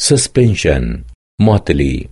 suspension motley